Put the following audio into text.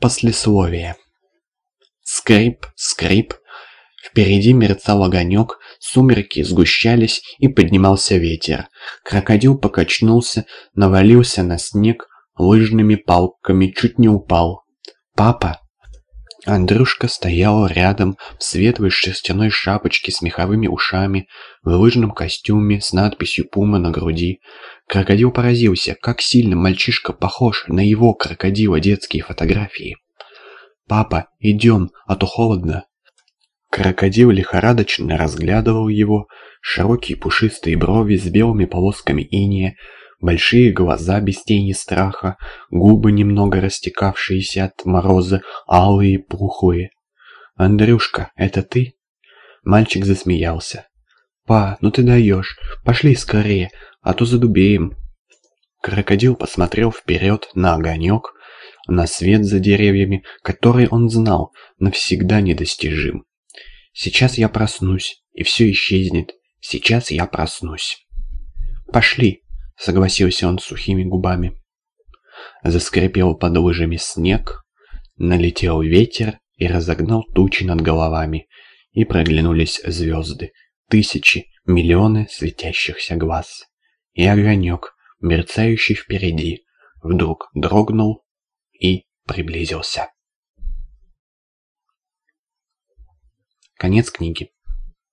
Послесловие. Скрип, скрип. Впереди мерцал огонек, сумерки сгущались и поднимался ветер. Крокодил покачнулся, навалился на снег, лыжными палками чуть не упал. «Папа!» Андрюшка стоял рядом в светлой шерстяной шапочке с меховыми ушами, в лыжном костюме с надписью «Пума» на груди. Крокодил поразился, как сильно мальчишка похож на его крокодила детские фотографии. «Папа, идем, а то холодно». Крокодил лихорадочно разглядывал его, широкие пушистые брови с белыми полосками иния, большие глаза без тени страха, губы немного растекавшиеся от мороза, алые, пухлые. «Андрюшка, это ты?» Мальчик засмеялся. «Па, ну ты даешь, пошли скорее, а то задубеем». Крокодил посмотрел вперед на огонек, на свет за деревьями, который он знал, навсегда недостижим. «Сейчас я проснусь, и все исчезнет. Сейчас я проснусь». «Пошли», — согласился он сухими губами. Заскрипел под лыжами снег, налетел ветер и разогнал тучи над головами, и проглянулись звезды, тысячи, миллионы светящихся глаз. И огонек, мерцающий впереди, вдруг дрогнул и приблизился. Конец книги.